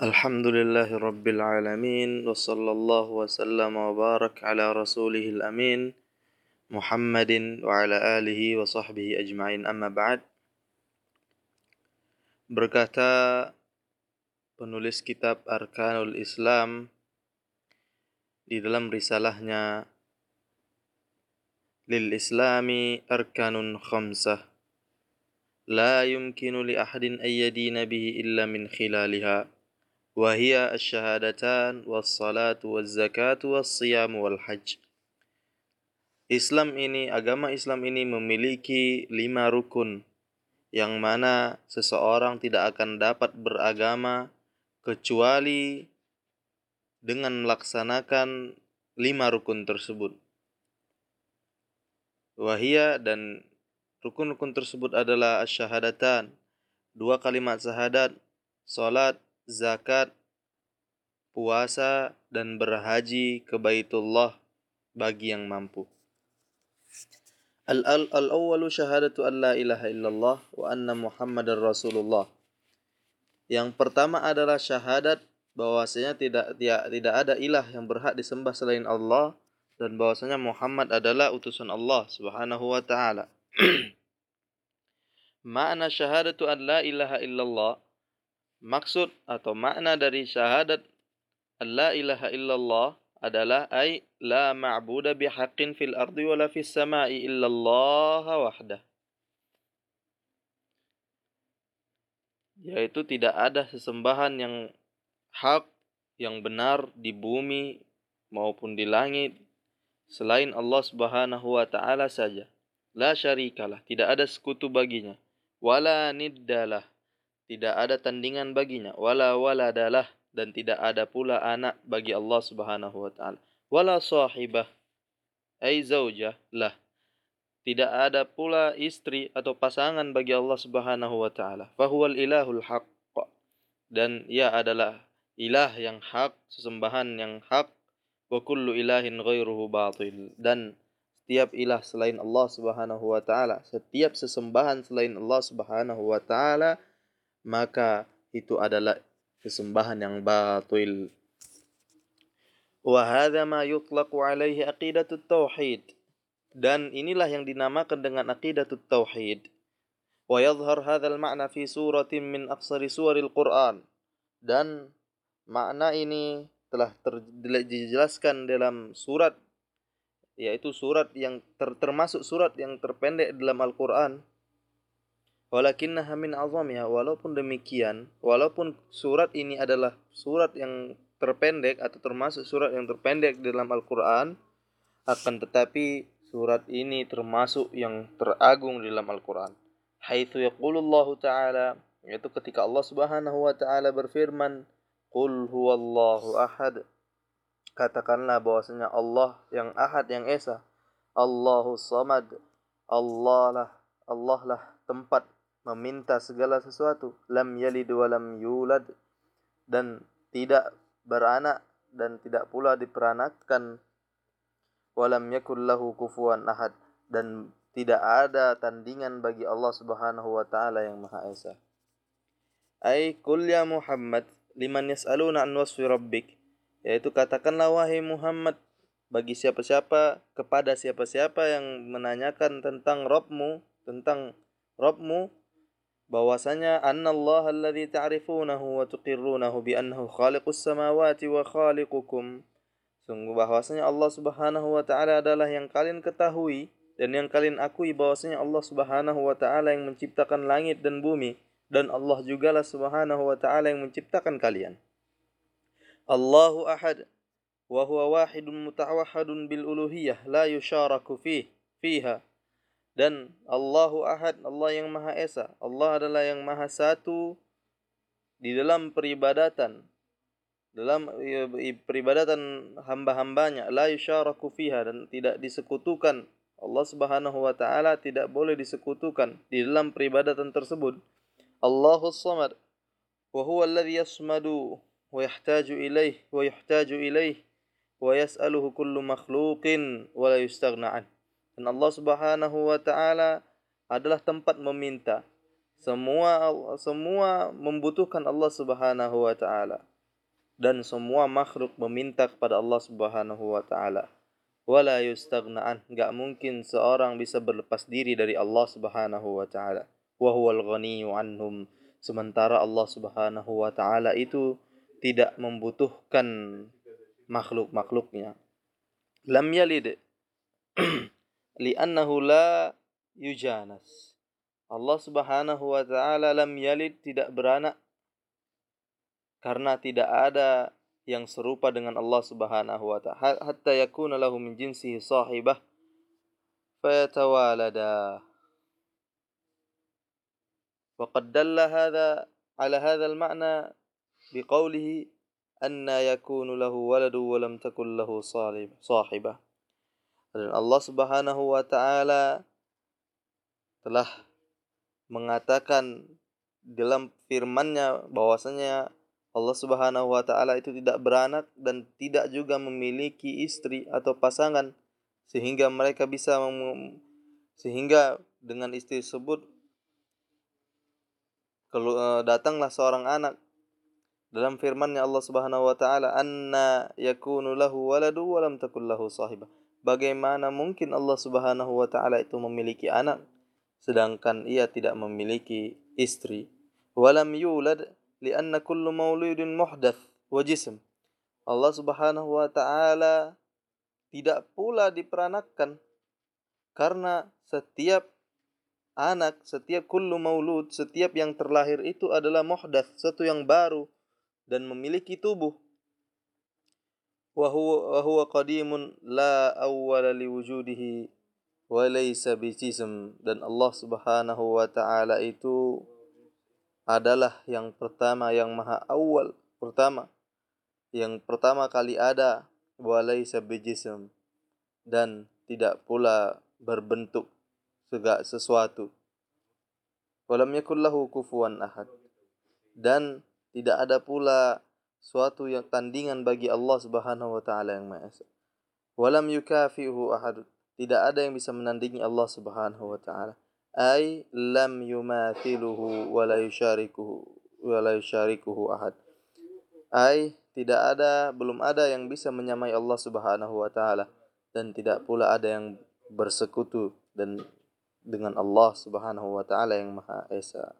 الحمد لله رب العالمين وصلى الله وسلم وبارك على رسوله الأمين محمد وعلى آله وصحبه أجمعين أما بعد berkata penulis kitab Arkanul Islam di dalam risalahnya lil Islami arkanun khamsah la yumkinu li ahadin ayyadina bihi illa min khilaliha وهي الشهادتان والصلاة والزكاة والصيام والحج Islam ini, agama Islam ini memiliki lima rukun yang mana seseorang tidak akan dapat beragama kecuali dengan melaksanakan lima rukun tersebut. Wahia dan rukun-rukun tersebut adalah asyhadatan, dua kalimat syahadat, salat, zakat, puasa, dan berhaji ke Baitullah bagi yang mampu. Al-awwalu syahadatu an la ilaha illallah wa anna Muhammadar Rasulullah. Yang pertama adalah syahadat bahwasanya tidak tidak tidak ada ilah yang berhak disembah selain Allah dan bahwasanya Muhammad adalah utusan Allah Subhanahu wa taala. Makna syahadatu an la ilaha illallah Maksud atau makna dari syahadat La ilaha illallah adalah ay la ma'buda bihaqqin fil ardi wala fis sama'i illallah wahdah. Yaitu tidak ada sesembahan yang hak yang benar di bumi maupun di langit selain Allah Subhanahu wa taala saja. La syarikalah, tidak ada sekutu baginya. Wala niddalah, tidak ada tandingan baginya. Wala waladalah. Dan tidak ada pula anak bagi Allah Subhanahu wa taala. Wala sahibah. Ai zaujah lah. Tidak ada pula istri atau pasangan bagi Allah Subhanahu wa taala. Fahuwal ilahul haqq dan ia adalah ilah yang hak sesembahan yang hak. Wa kullu ilahin ghairuhu batil. Dan setiap ilah selain Allah Subhanahu wa taala setiap sesembahan selain Allah Subhanahu wa taala maka itu adalah kesembahan yang batil. Wa hadza ma yutlaqu alaihi aqidatut tauhid. Dan inilah yang dinamakan dengan aqidatut tauhid. Wa yadhhar hadzal ma'na fi suratin min aqsari suwaril Qur'an. Dan makna ini telah dijelaskan dalam surat yaitu surat yang ter, termasuk surat yang terpendek dalam Al-Qur'an Walakinnaha min azamiha walaupun demikian, walaupun surat ini adalah surat yang terpendek atau termasuk surat yang terpendek dalam Al-Qur'an, akan tetapi surat ini termasuk yang teragung dalam Al-Qur'an. Haitsu yaqulullahu ta'ala yaitu ketika Allah Subhanahu wa taala berfirman, "Qul huwallahu ahad." Katakanlah bahwasanya Allah yang Ahad yang Esa, Allahu Samad. Allah lah, Allah lah tempat meminta segala sesuatu lam yalid wa lam yulad. Dan tidak beranak dan tidak pula diperanakkan walam yakul lahu kufuwan ahad. Dan tidak ada tandingan bagi Allah Subhanahu wa taala yang Maha Esa. Ai kul ya Muhammad liman yas'aluna an wasfi rabbik? Yaitu katakanlah wahai Muhammad bagi siapa-siapa kepada siapa-siapa yang menanyakan tentang Rabbmu tentang Rabbmu bahwasanya annallah alladhi ta'rifunahu wa tuqirrunahu bi annahu khaliqus samawati wa khaliqukum. Sungguh bahwasanya Allah Subhanahu wa taala adalah yang kalian ketahui dan yang kalian akui bahwasanya Allah Subhanahu wa taala yang menciptakan langit dan bumi dan Allah jugalah Subhanahu wa taala yang menciptakan kalian. Allahu ahad wa huwa wahidun mutawahhidun bil uluhiyah la yusharaku fih fiha dan Allahu Ahad, Allah yang Maha Esa. Allah adalah yang Maha Satu di dalam peribadatan. Dalam peribadatan hamba-hambanya la yusyaraku fiha dan tidak disekutukan. Allah Subhanahu wa taala tidak boleh disekutukan di dalam peribadatan tersebut. Allahu Samad wa huwa alladhi yasmadu wa yahtaju ilaih wa yahtaju ilaih wa yas'aluhu kullu makhluqin wa la yustaghna anhu dan Allah Subhanahu wa taala adalah tempat meminta. Semua semua membutuhkan Allah Subhanahu wa taala dan semua makhluk meminta kepada Allah Subhanahu wa taala. Wala yustaghna'an, enggak mungkin seorang bisa berlepas diri dari Allah Subhanahu wa taala. Wa huwal ghaniyyu anhum. Sementara Allah Subhanahu wa taala itu tidak membutuhkan makhluk-makhluknya. Lam yalid li'annahu la yujanas. Allah Subhanahu wa taala lam yalid tidak beranak karena tidak ada yang serupa dengan Allah Subhanahu wa taala hatta yakuna lahu min jinsihi sahibah fayatawalada وقد هذا على هذا المعنى بقوله أن يكون له ولد ولم تكن له صاحبة dan Allah Subhanahu wa taala telah mengatakan dalam firman-Nya bahwasanya Allah Subhanahu wa taala itu tidak beranak dan tidak juga memiliki istri atau pasangan sehingga mereka bisa sehingga dengan istri tersebut uh, datanglah seorang anak. Dalam firman-Nya Allah Subhanahu wa taala anna yakunu lahu waladu wa lam takul lahu sahibah bagaimana mungkin Allah Subhanahu wa taala itu memiliki anak sedangkan ia tidak memiliki istri walam yulad lianna kullu mauludin muhdath wa jism. Allah Subhanahu wa taala tidak pula diperanakkan karena setiap anak, setiap kullu maulud, setiap yang terlahir itu adalah muhdath, sesuatu yang baru dan memiliki tubuh. Huwa qadimun la awwala liwujudihi wa laysa bijism dan Allah Subhanahu wa taala itu adalah yang pertama yang maha awal pertama. Yang pertama kali ada walai sabijism dan tidak pula berbentuk segala sesuatu. Walam yakul lahu kufuwan ahad. Dan tidak ada pula suatu yang tandingan bagi Allah Subhanahu wa taala yang Maha Esa. Walam yukafihu ahad. Tidak ada yang bisa menandingi Allah Subhanahu wa taala. Ay lam yumathiluhu wa la yusyarikuhu wa la yusyarikuhu ahad. Ay tidak ada belum ada yang bisa menyamai Allah Subhanahu wa taala. Dan tidak pula ada yang bersekutu dan dengan Allah Subhanahu wa taala yang Maha Esa